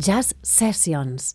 Jazz Sessions.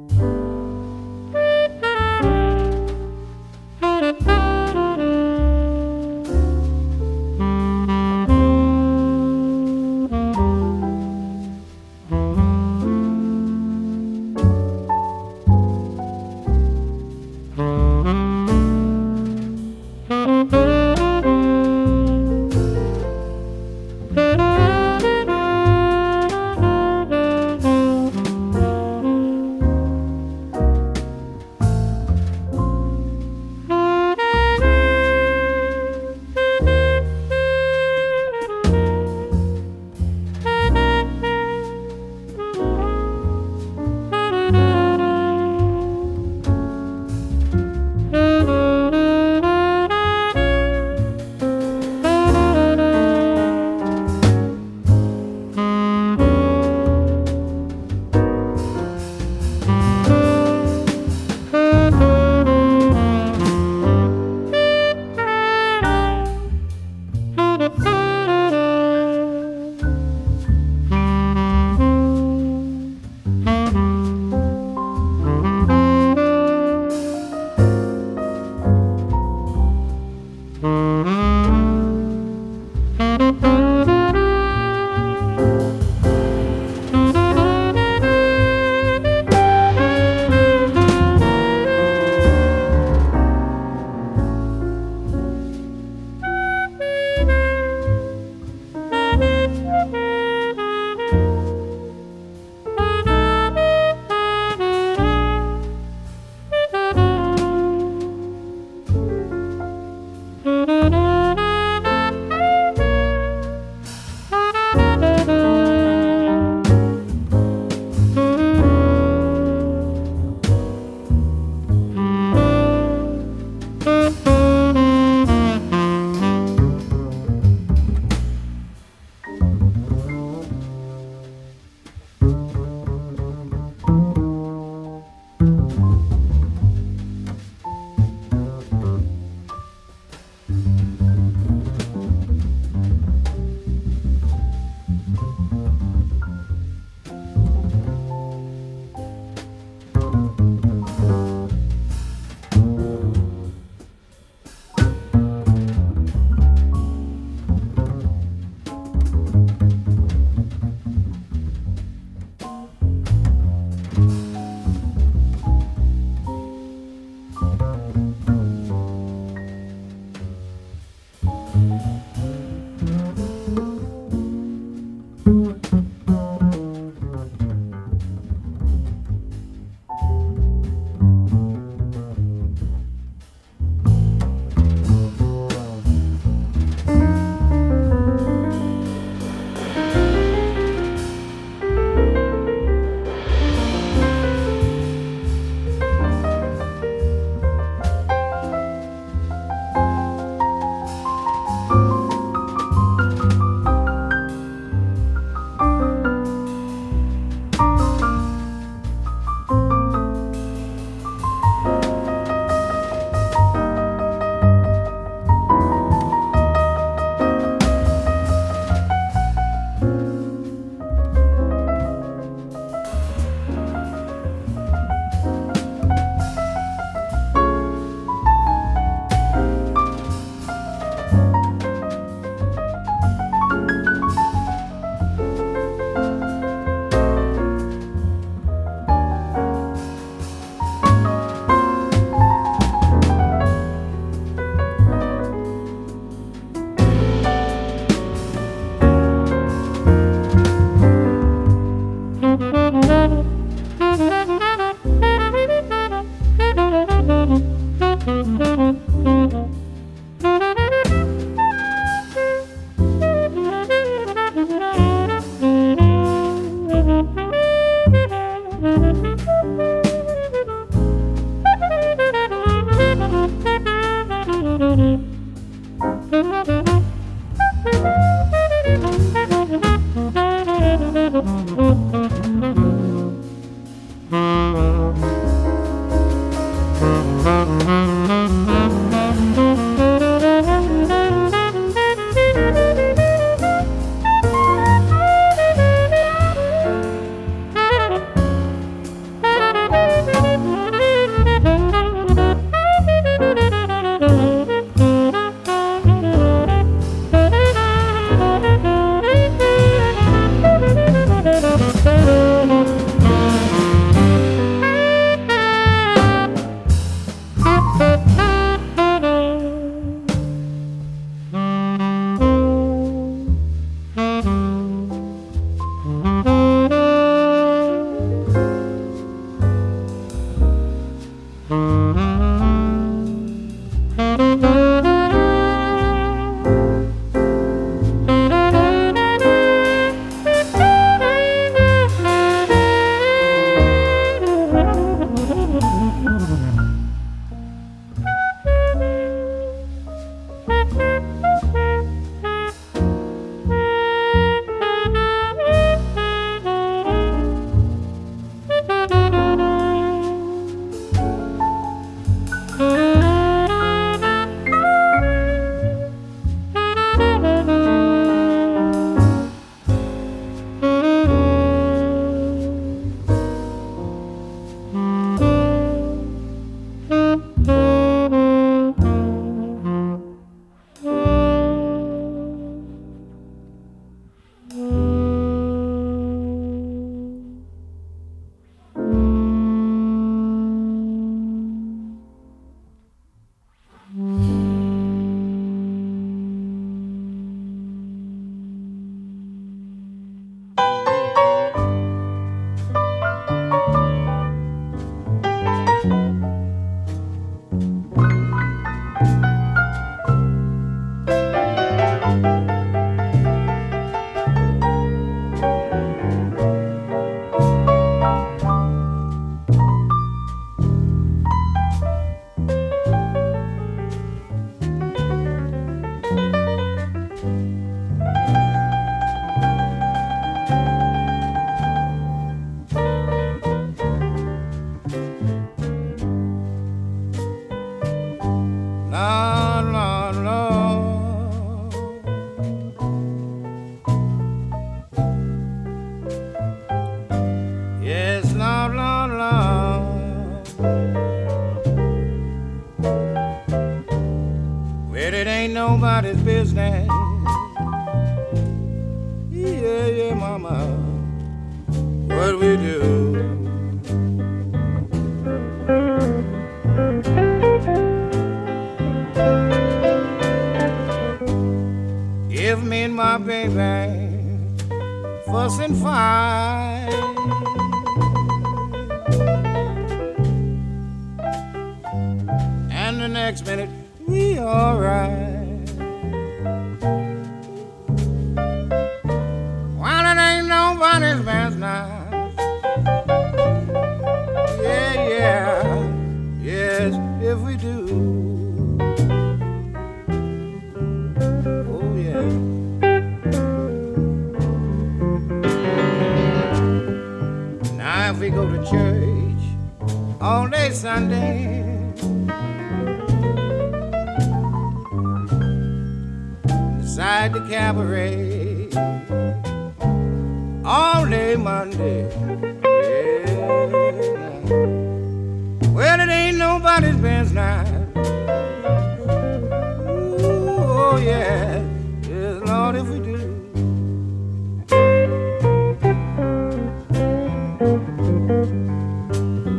nobody's business.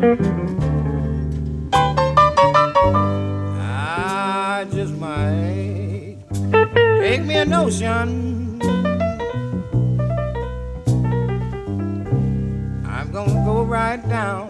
I just might take me a notion. I'm gonna go right down.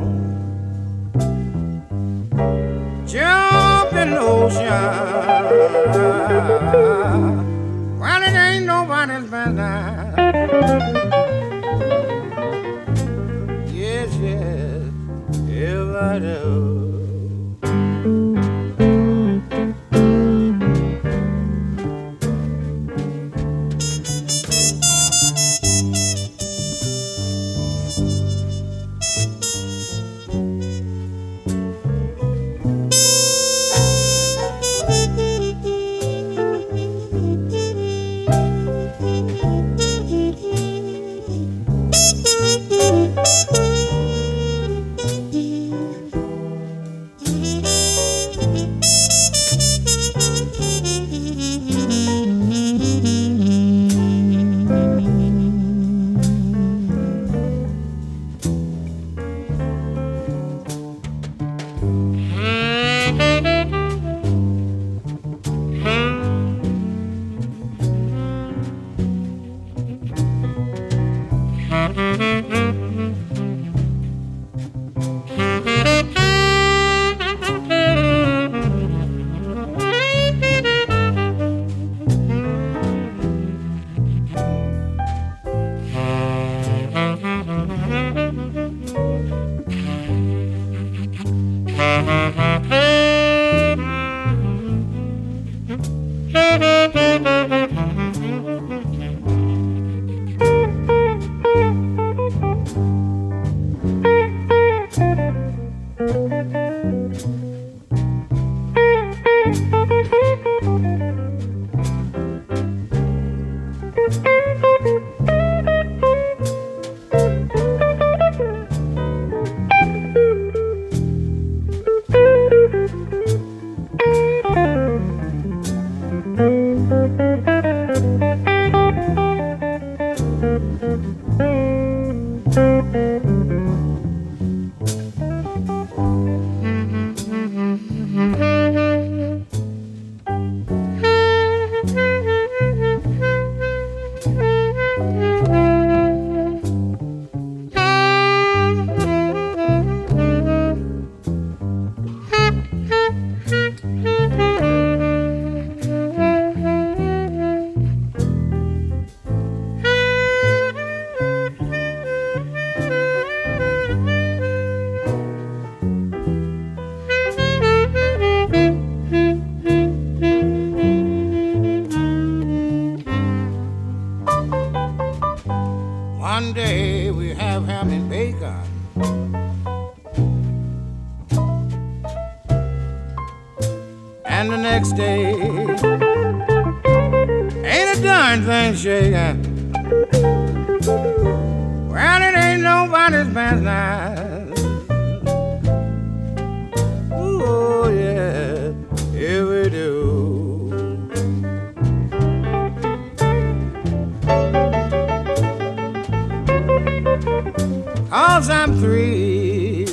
Mm-hmm. cause I'm three.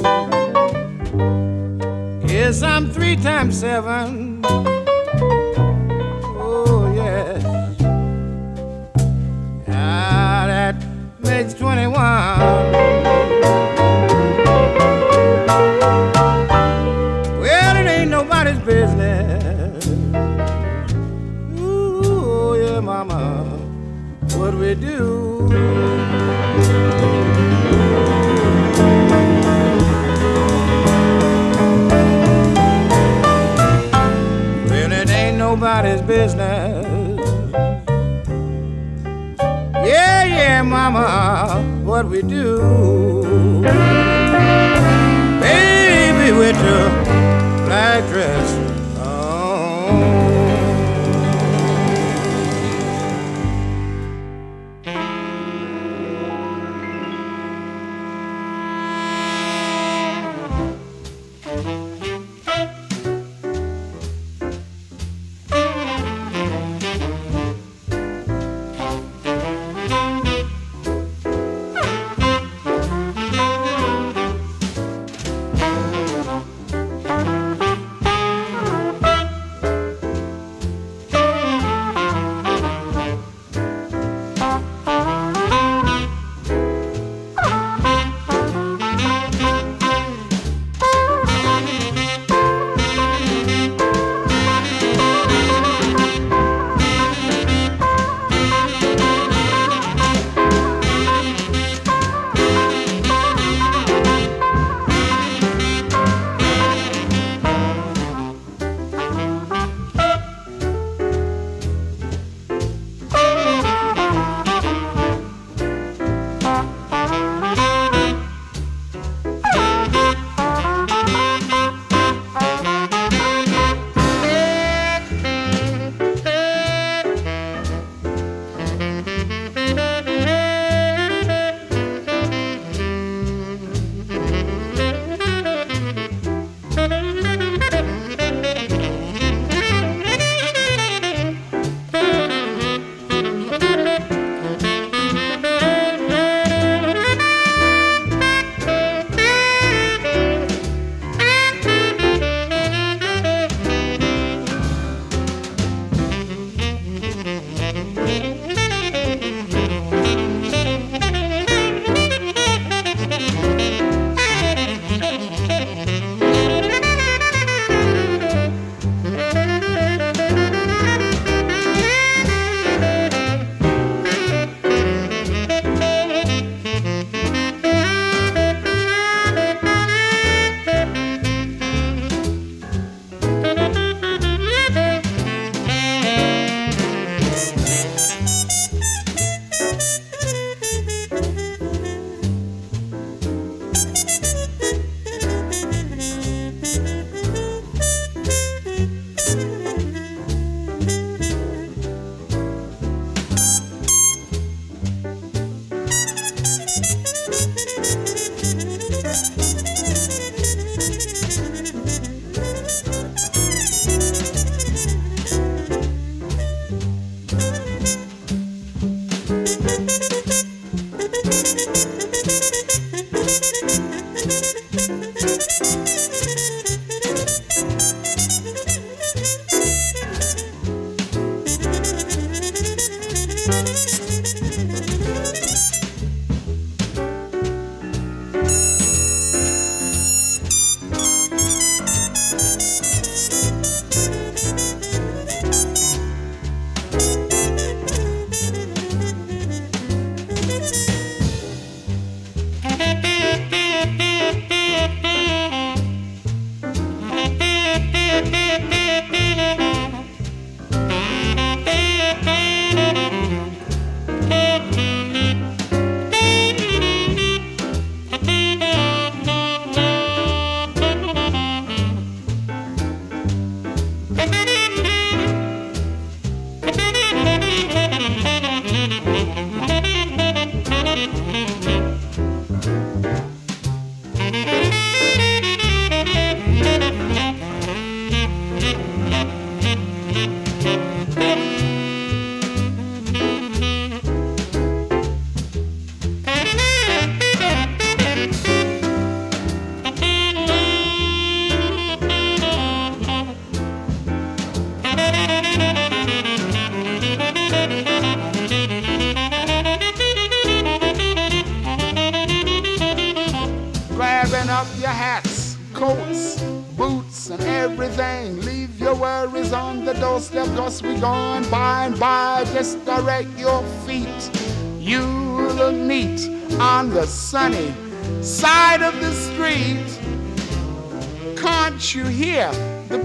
Yes, I'm three times seven. Oh, yes. Ah, that makes 21. we do. Baby, with your black dress.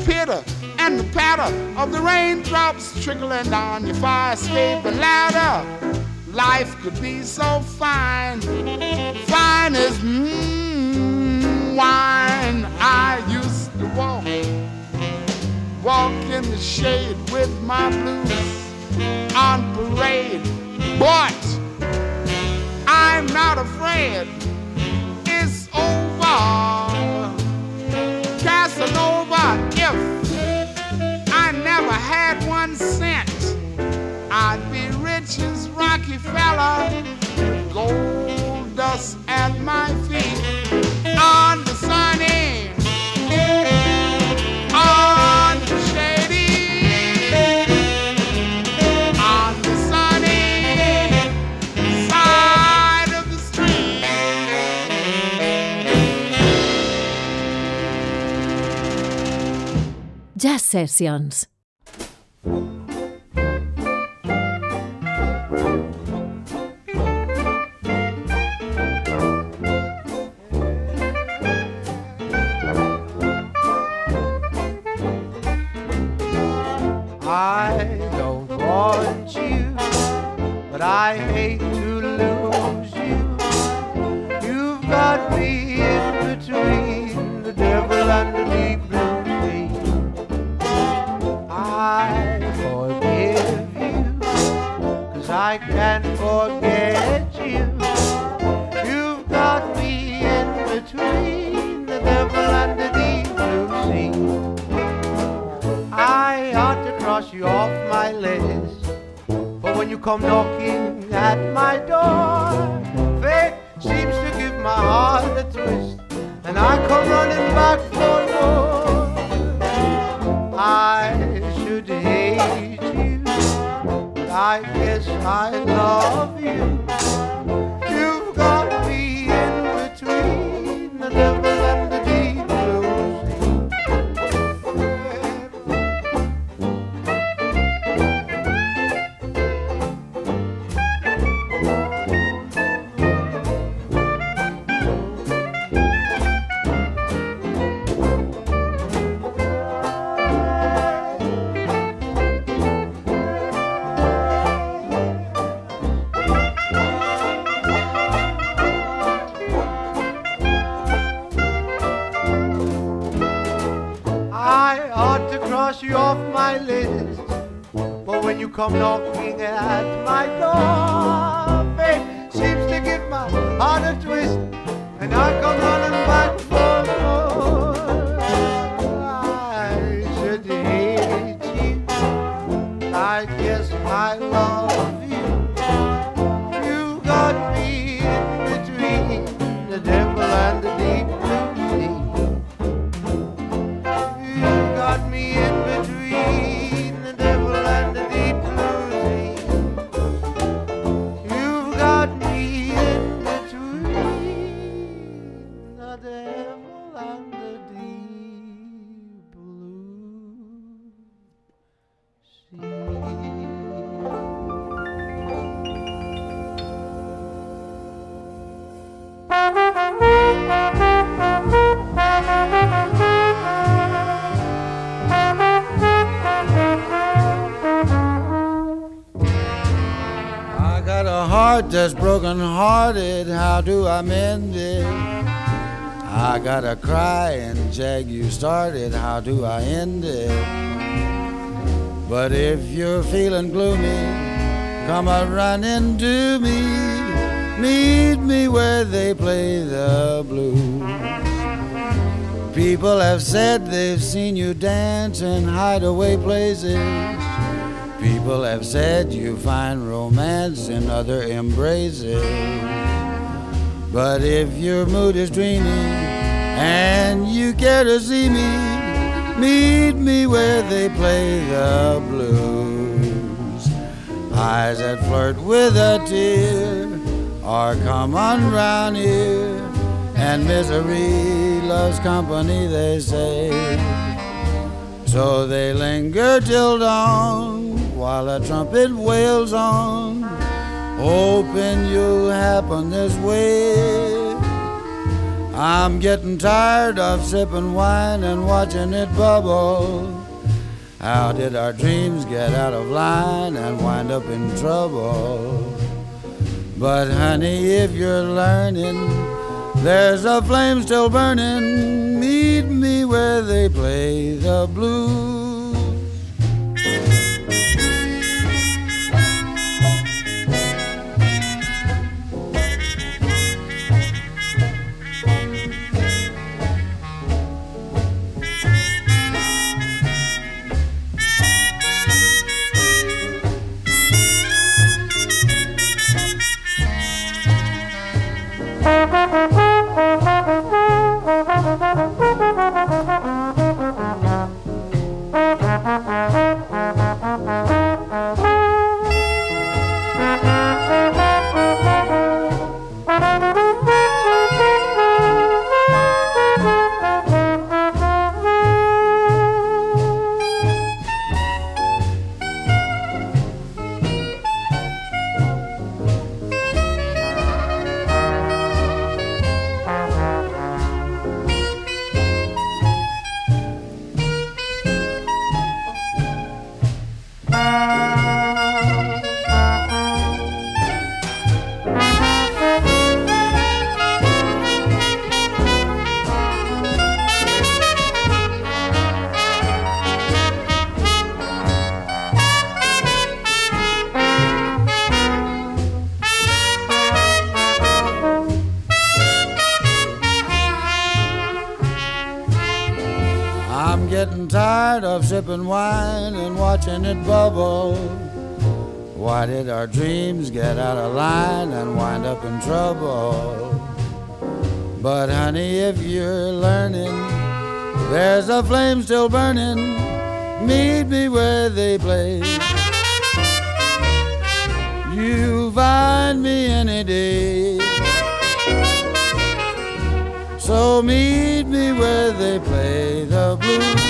Pitter and the patter of the raindrops trickling down your fire escaping ladder? Life could be so fine, fine as mm, wine. I used to walk, walk in the shade with my blues on parade, but I'm not afraid. It's over. Casanova, I had one cent, I'd be rich as Rockefeller gold dust at my feet. On the sunny, Sessions. My door, fate seems to give my heart a twist. And I come running back for more. I should hate you, I guess I love you. Come knocking at my door, fate seems to give my heart a heart that's broken hearted. How do I mend it? I gotta cry and jag you started. How do I end it? But if you're feeling gloomy, come a running to me. Meet me where they play the blues. People have said they've seen you dance in hideaway places. People have said you find romance in other embraces. But if your mood is dreamy and you care to see me, meet me where they play the blues. Eyes that flirt with a tear, or come on round here and misery loves company, they say. So they linger till dawn while a trumpet wails on, hoping you'll happen this way. I'm getting tired of sipping wine and watching it bubble. How did our dreams get out of line and wind up in trouble? But honey, if you're learning, there's a flame still burning. Meet me where they play the blues. Why did our dreams get out of line and wind up in trouble? But honey, if you're learning, there's a flame still burning. Meet me where they play. You'll find me any day. So meet me where they play the blues.